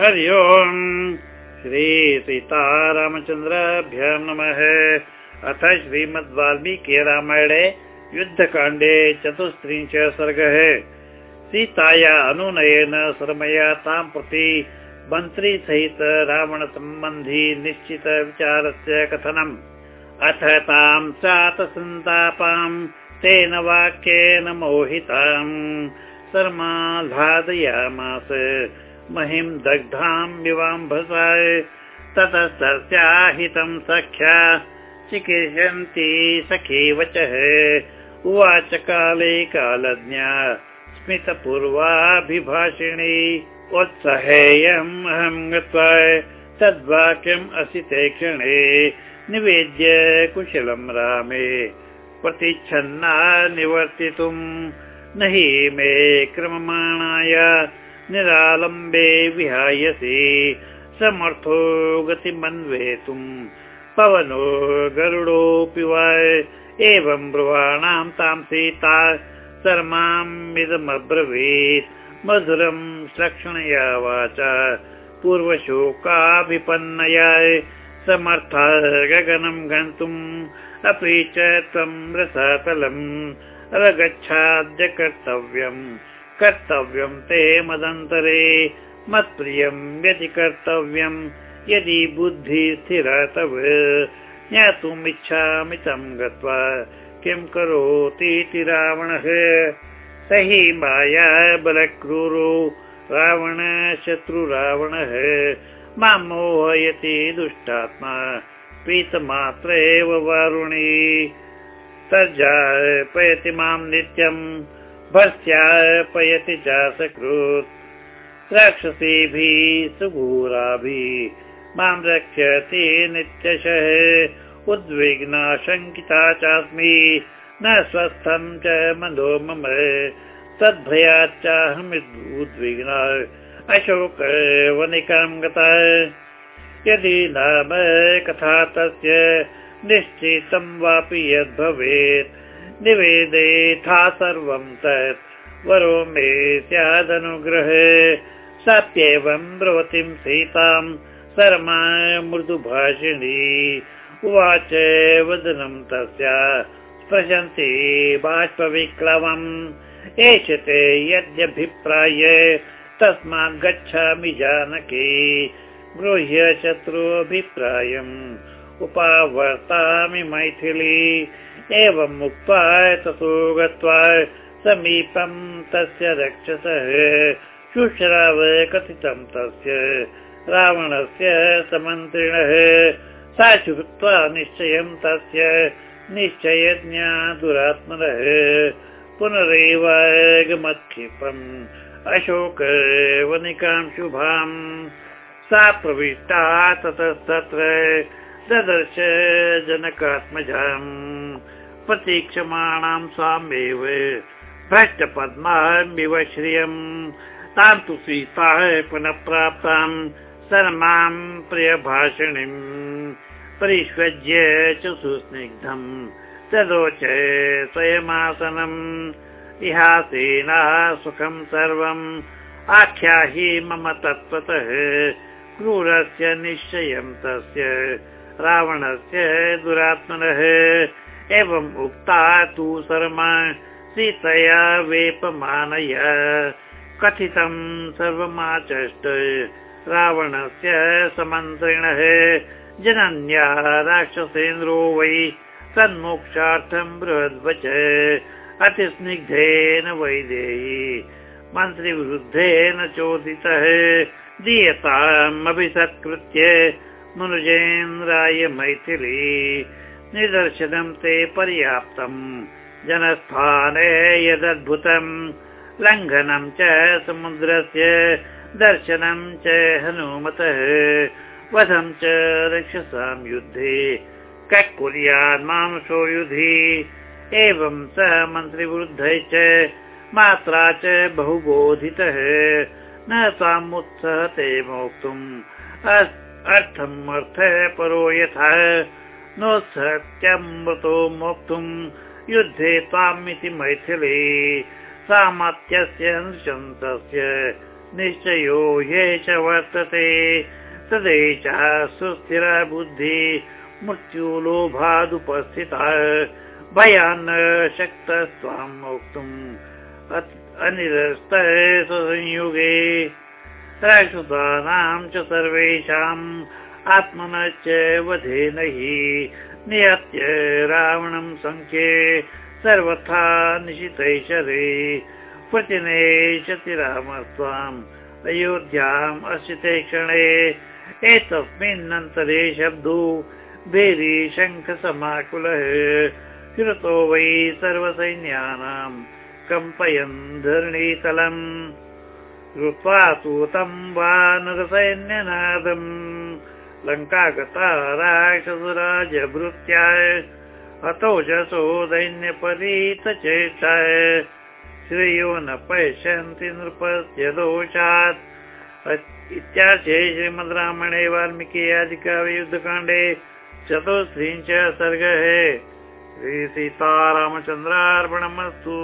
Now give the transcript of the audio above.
हरि ओम्। श्रीसीतारामचन्द्राभ्य नमः। अथ श्रीमद्वाल्मीकि रामायणे युद्धकाण्डे चतुस्त्रिंश सर्गः। सीताया अनुनयेन शर्मया तां प्रति मन्त्रीसहित रावणसम्बन्धी निश्चित कथनम्। अथ तां चातसन्तापां तेन वाक्येन मोहिताम्। शर्माह्लादयामास महिं दग्धां विवाम्भसाय ततस्तस्याहितं सख्या चिकीर्षन्ति सखी वचः उवाच काले कालज्ञा स्मितपूर्वाभिभाषिणी वोत्सहेयम् अहं गत्वा तद्वाक्यम् असिते क्षणे। निवेद्य कुशलं रामे प्रतिच्छन्ना निवर्तितुम् हि मे क्रममाणाय निरालम्बे विहायसि समर्थो गतिमन्वेतुम् पवनो गरुडोऽपि वा एवं ब्रुवाणां तां सीता सर्मामिदमब्रवीत् मधुरं लक्षणया वाचा पूर्वशोकाभिपन्नया समर्था गगनं गन्तुम् अपि च त्वं रसातलम् अवगच्छाद्य कर्तव्यम् कर्तव्यं ते मदन्तरे। मत्प्रियं यदि कर्तव्यं यदि बुद्धिः स्थिर तव। ज्ञातुमिच्छामि तं गत्वा। किं करोतीति रावणः? स हि माया बलक्रूरो। रावण शत्रुरावणः मां मोहयति दुष्टात्मा। प्रीतमात्र एव वारुणी। तर्जापयति मां नित्यम् भस्यापयति च सकृत् राक्षसीभिः सुघोराभिः मां रक्षति नित्यशः। उद्विग्ना शङ्किता चास्मि न स्वस्थं च मनो मम। तद्भयाच्चाहम् उद्विग्ना अशोक वनिकां गता। यदि नाम कथा तस्य निश्चितं वापि यद्भवेत् निवेदेथा सर्वं तत्। वरो मे स्यादनुग्रहे। सत्येवं ब्रवतीं सीतां शर्मा मृदुभाषिणी उवाच वदनं तस्या स्पृशन्ति बाष्पविक्लवम्। एष ते यद्यभिप्राय तस्मात् गच्छामि जानकी। गृह्य शत्रुभिप्रायम्। उपावर्तामि मैथिली एवम् उक्त्वा ततो गत्वा समीपं तस्य रक्षसः। शुश्राव कथितं तस्य रावणस्य समन्त्रिणः। सा श्रुत्वा निश्चयं तस्य निश्चयज्ञा दुरात्मनः। पुनरेवागमत्क्षिपम् अशोक वनिकां शुभाम्। सा प्रविष्टा ततस्तत्र ददर्श जनकात्मजाम् प्रतीक्षमाणां स्वामेव भ्रष्टपद्मामिव श्रियम् तां तु सीताः पुनः प्राप्तां सर्मां प्रियभाषिणीम् परिष्वज्य च सुस्निग्धम् तदोच स्वयमासनम् इहासेनः सुखं सर्वम् आख्याहि मम तत्त्वतः क्रूरस्य निश्चयं तस्य रावणस्य दुरात्मनः। एवम् उक्ता तु शर्मा सीतया वेपमानय। कथितं सर्वमाचष्ट रावणस्य समन्त्रिणः। जनन्या राक्षसेन्द्रो वै सन्मोक्षार्थं बृहद्वच। अतिस्निग्धेन वैदेही मन्त्रिवृद्धेन चोदितः। दीयतामभिसत्कृत्य मनुजेन्द्राय मैथिली निदर्शनं ते पर्याप्तम्। जनस्थाने यदद्भुतम्। लङ्घनं च समुद्रस्य दर्शनं च हनुमतः। वधं च रक्षसां युद्धे। कुर्यान् मांसो युधि। एवं सः मन्त्रिवृद्धै च मात्रा च बहुबोधितः। न तामुत्सहते मोक्तुम् अर्थम् अर्थः परो यथा। नोत्सत्यमृतो मोक्तुम् युद्धे त्वामिति मैथिली। सामत्यस्य नृशन्तस्य निश्चयो ये च वर्तते। तदेचा सुस्थिरा बुद्धि मृत्युलोभादुपस्थिता भयान्न शक्तस्त्वाम् वक्तुम् अनिरस्तः स्वसंयुगे राक्षसानां च सर्वेषाम् आत्मनश्च वधेन हि नियत्य रावणं सङ्ख्ये सर्वथा निशितैशरे प्रतिनेशति रामस्त्वाम् अयोध्याम् अशिते क्षणे। एतस्मिन्नन्तरे शब्दो भेरी शङ्खसमाकुलः। श्रुतो वै सर्वसैन्यानाम् कम्पयन् धरणीतलम् श्रुत्वा सूतं वा नरसैन्यनादम् लङ्कागता राक्षसराजभृत्या अतो जसो दैन्यपरीतचेष्टा श्रेयो न पश्यन्ति नृपस्य दोषात् इत्यार्थे श्रीमद् रामायणे वाल्मीकि आदिकाव्ययुद्धकाण्डे चतुस्त्रिंश सर्गः श्रीसीतारामचन्द्रार्पणमस्तु